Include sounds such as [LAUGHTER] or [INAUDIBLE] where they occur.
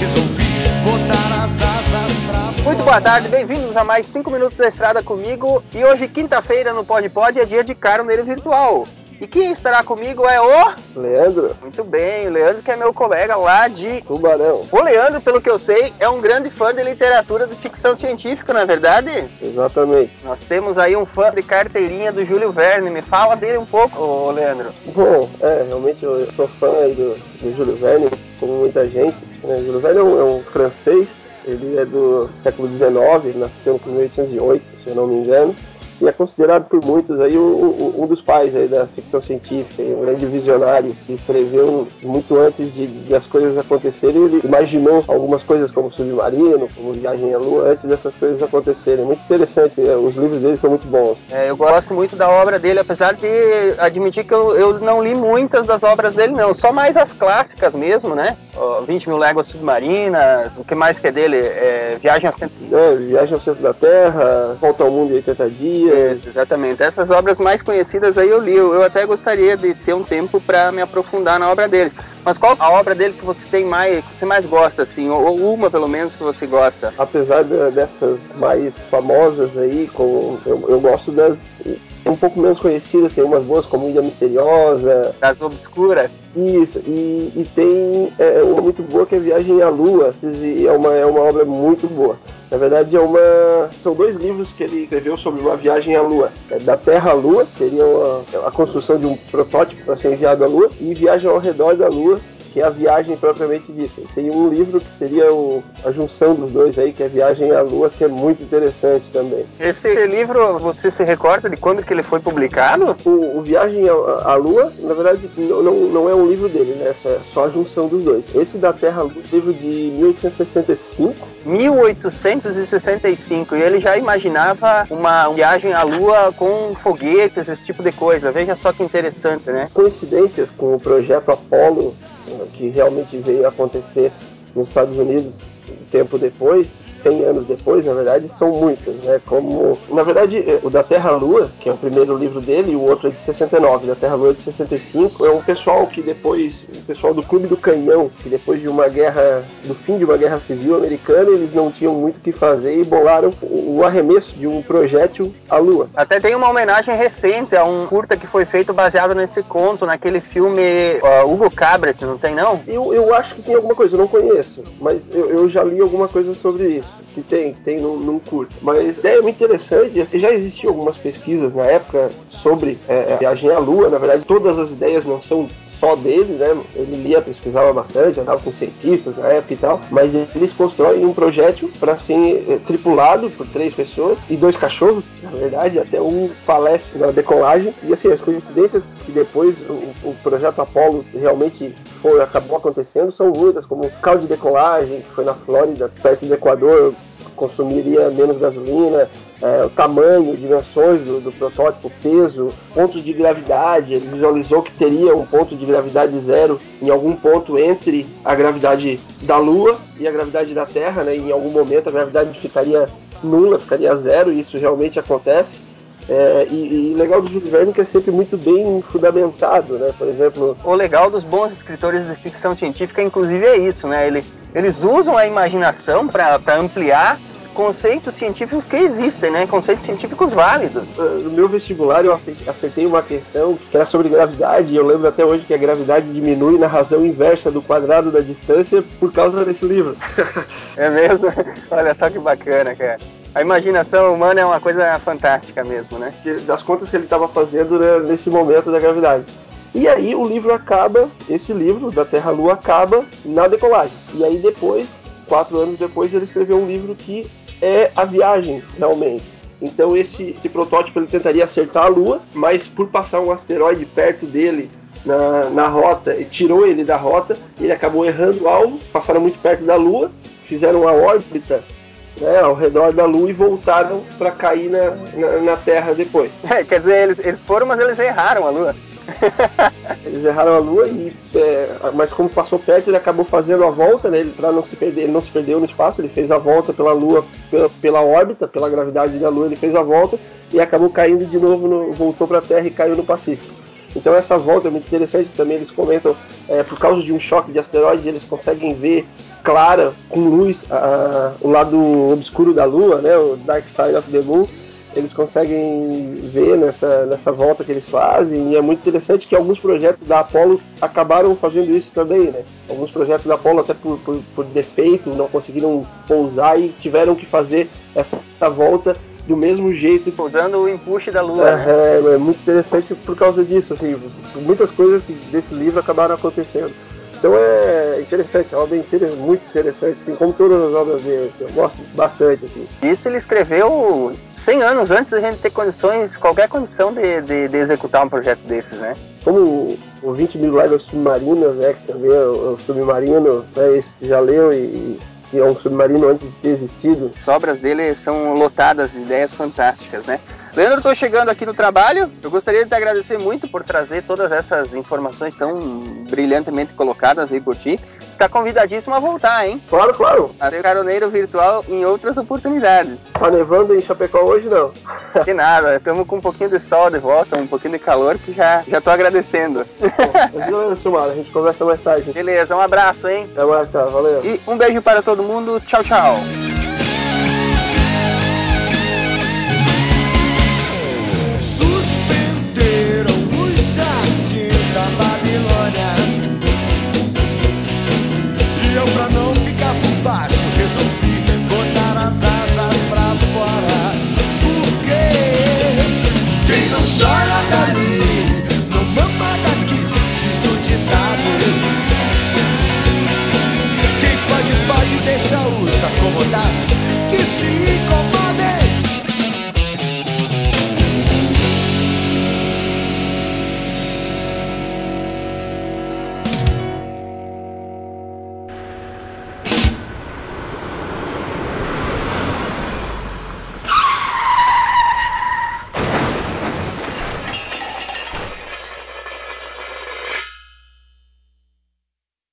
Resolvi botar as asas pra Muito boa tarde, bem-vindos a mais 5 minutos da estrada comigo. E hoje, quinta-feira, no Pod Pod, é dia de carneiro virtual. E quem estará comigo é o. Leandro, Muito bem, o Leandro, que é meu colega lá de. Tubarão, O Leandro, pelo que eu sei, é um grande fã de literatura de ficção científica, não é verdade? exatamente. Nós temos aí um fã de carteirinha do Júlio Verne. Me fala dele um pouco, ô Leandro. Bom, é, realmente eu sou fã aí do, do Júlio Verne, como muita gente. Né? Júlio Verne é um, é um francês, ele é do século XIX, nasceu em 1808, se eu não me engano. E é considerado por muitos aí o- um dos pais aí da ficção científica, um grande visionário que escreveu muito antes de, de as coisas acontecerem. Ele imaginou algumas coisas como submarino, como viagem à lua, antes dessas coisas acontecerem. Muito interessante, é, os livros dele são muito bons. É, eu gosto muito da obra dele, apesar de admitir que eu, eu não li muitas das obras dele, não. Só mais as clássicas mesmo, né? Ó, 20 mil léguas submarinas, o que mais que é dele? É, Viagem ao Centro. É, Viagem ao Centro da Terra, Volta ao Mundo em 80 Dias. Isso, exatamente. Essas obras mais conhecidas aí eu li. Eu, eu até gostaria de ter um tempo para me aprofundar na obra deles. Mas qual a obra dele que você tem mais, que você mais gosta, assim? Ou, uma, pelo menos, que você gosta? Apesar de- dessas mais famosas aí, como eu, eu gosto das um pouco menos conhecidas, tem umas boas como Ilha Misteriosa, Das Obscuras? isso, e, e tem é, uma muito boa que é Viagem à Lua, é uma, é uma obra muito boa. Na verdade, é uma. São dois livros que ele escreveu sobre uma viagem à Lua. É da Terra à Lua, seria uma- a construção de um protótipo para ser enviado à Lua, e Viagem ao redor da Lua, que é a viagem propriamente dita. Tem um livro que seria o- a junção dos dois aí, que é Viagem à Lua, que é muito interessante também. Esse livro, você se recorda de quando que ele foi publicado? O, o Viagem à, Lua, na verdade, não, não, não é um livro dele, né? É só a junção dos dois. Esse da Terra Lua, livro de 1865, 1865 e ele já imaginava uma viagem à Lua com foguetes, esse tipo de coisa. Veja só que interessante, né? coincidências com o projeto Apollo, que realmente veio acontecer nos Estados Unidos um tempo depois, 100 anos depois, na verdade, são muitas, né? Como, na verdade, eh, o da Terra Lua, que é o primeiro livro dele, e o outro é de 69, da Terra Lua é de 65, é um pessoal que depois, o pessoal do Clube do Canhão, que depois de uma guerra, do fim de uma guerra civil americana, eles não tinham muito o que fazer e bolaram o arremesso de um projétil à Lua. Até tem uma homenagem recente a um curta que foi feito baseado nesse conto, naquele filme ó, Hugo Cabret, não tem não? Eu, eu acho que tem alguma coisa, eu não conheço, mas eu, eu já li alguma coisa sobre isso. Que tem, tem num, num curto. Mas é muito interessante, assim, já existiam algumas pesquisas na época sobre é, a viagem à Lua. Na verdade, todas as ideias não são só dele, né? Ele lia, pesquisava bastante, andava com cientistas na época e tal. Mas eles constroem um projétil para ser eh, tripulado por três pessoas e dois cachorros, na verdade, até um falece na decolagem. E assim, as coincidências que depois o, o projeto Apollo realmente foi, acabou acontecendo são muitas, como o carro de decolagem, que foi na Flórida, perto do Equador, consumiria menos gasolina, é, o tamanho, dimensões do, do protótipo, peso, pontos de gravidade. Ele visualizou que teria um ponto de gravidade zero em algum ponto entre a gravidade da Lua e a gravidade da Terra, né? Em algum momento a gravidade ficaria nula, ficaria zero, e isso realmente acontece. É, e, e legal do Júlio Verne que é sempre muito bem fundamentado, né? Por exemplo, O legal dos bons escritores de ficção científica, inclusive, é isso, né? Ele, eles usam a imaginação para ampliar conceitos científicos que existem, né? Conceitos científicos válidos. Uh, no meu vestibular eu acertei uma questão que era sobre gravidade e eu lembro até hoje que a gravidade diminui na razão inversa do quadrado da distância por causa desse livro. [LAUGHS] É mesmo? Olha só que bacana, cara. A imaginação humana é uma coisa fantástica mesmo, né? Das contas que ele estava fazendo né, nesse momento da gravidade. E aí o livro acaba, esse livro da Terra Lua acaba na decolagem. E aí depois, quatro anos depois, ele escreveu um livro que é a viagem realmente. Então esse, esse protótipo ele tentaria acertar a Lua, mas por passar um asteroide perto dele na, na rota e tirou ele da rota, ele acabou errando o alvo, passaram muito perto da Lua, fizeram uma órbita né, ao redor da Lua e voltaram para cair na, na, na, Terra depois. [LAUGHS] É, quer dizer, eles, eles foram, mas eles erraram a Lua. [LAUGHS] eles erraram a Lua, e, é, mas como passou perto, ele acabou fazendo a volta, né, para não se perder, ele não se perdeu no espaço, ele fez a volta pela Lua, pela, pela órbita, pela gravidade da Lua, ele fez a volta e acabou caindo de novo, no, voltou para a Terra e caiu no Pacífico. Então essa volta é muito interessante também, eles comentam, é, por causa de um choque de asteroide, eles conseguem ver clara, com luz, a, o lado obscuro da Lua, né, o Dark Side of the Moon, eles conseguem ver nessa, nessa volta que eles fazem, e é muito interessante que alguns projetos da Apollo acabaram fazendo isso também, né? Alguns projetos da Apollo, até por, por, por defeito, não conseguiram pousar e tiveram que fazer essa, essa volta do mesmo jeito. Usando o empuxo da lua. É, né? é, é, muito interessante por causa disso, assim, muitas coisas desse livro acabaram acontecendo. Então é interessante, é uma obra interessante, muito interessante, assim, como todas as obras dele, eu gosto bastante. Assim. Isso ele escreveu 100 anos antes da gente ter condições, qualquer condição de, de, de executar um projeto desses, né? Como o, o 20 mil léguas submarinas, né, que também é o, o submarino, né, esse já leu e, que é um submarino antes de ter existido. As obras dele são lotadas de ideias fantásticas, né? Leandro, estou chegando aqui no trabalho. Eu gostaria de te agradecer muito por trazer todas essas informações tão brilhantemente colocadas aí por ti. Está convidadíssimo a voltar, hein? Claro, claro. A ser caroneiro virtual em outras oportunidades. Tá nevando em Chapecó hoje, não? Que nada, estamos com um pouquinho de sol de volta, um pouquinho de calor que já, já tô agradecendo. Beleza, Silmar, a gente conversa mais tarde. Beleza, um abraço, hein? Até mais, tá, valeu. E um beijo para todo mundo, tchau, tchau.